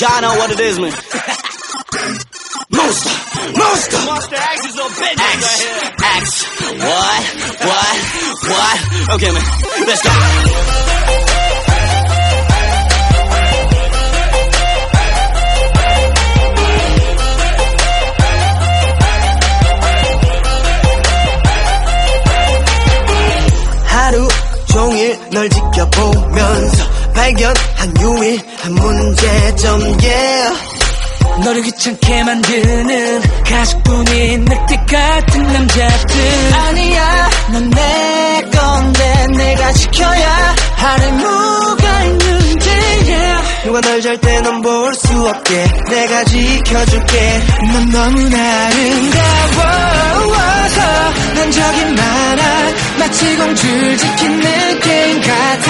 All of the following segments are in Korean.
Y'all know what it is, man. Monster. Monster! Monster X is a bitch X! right here. X! What? What? What? Okay, man. Let's go. 하루 종일 널 지켜보면서 발견한 유일한 문제점 yeah 너를 귀찮게 만드는 가식뿐인 늑대 같은 남자들. 아니야 넌 내 건데 내가 지켜야 할 의무가 있는지 yeah. 누가 널 절대 넌볼 수 없게 내가 지켜줄게. 넌 너무나 아름다워서 난 저기 많아. 마치 공주를 지킨 느낌 같아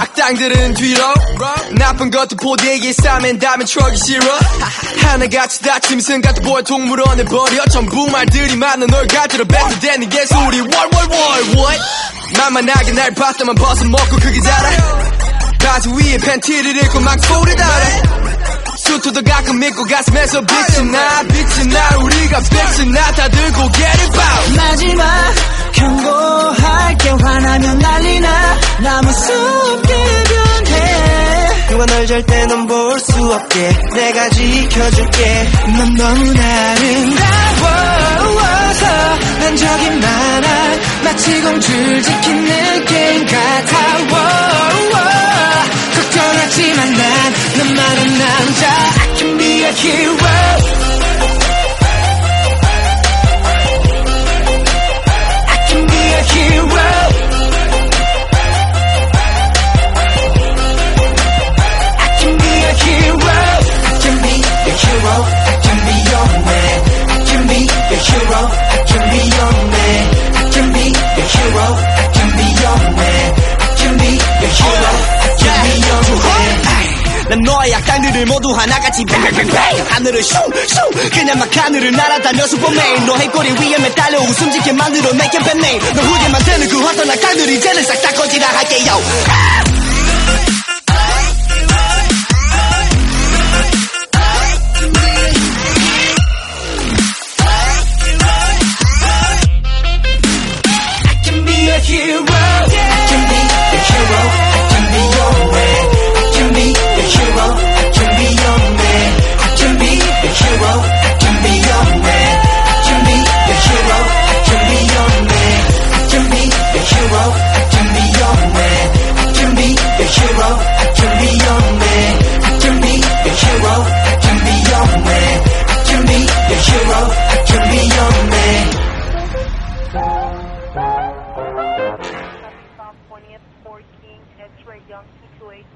악당들은 뒤로. 나쁜 것도 보대기 싸맨 다음엔 추억이 싫어. 하나같이 다침 승가도 보여 동물원에 버려. 전부 말들이 많아 널 가지러 뱉어대는 개소리. 월월월 what? 만만하게 날 봤다만 벗어먹고 그게 다라. 바지 위에 팬티를 입고 막 소리 달아. 수트도 가끔 믿고 가슴에서 빛이 나 빛이 나 우리가 빛이 나 다들 고개를 봐 마지막 경고할게 화나면 난리나 남을 수 누가 널 절대 넌볼 수 없게 내가 지켜줄게. 넌 너무나 아름다워서 난 저기 많아 마치 공주를 느 난 너의 악당들을 모두 하나같이 뱅뱅뱅뱅 하늘을 슝슝. 그냥 막 하늘을 날아다녀 슈퍼맨 너의 꼬리 위에 매달려 웃음 짓게 만들어 내게 뱉네 너 후회 만드는 그 어떤 악당들 이제는 싹다 꺼지라 할게요. Hero your man I can be your hero I can be your man. I can be your hero I can be your man. I can be your hero I can be your man. South 20th, 14, X-ray Young 228.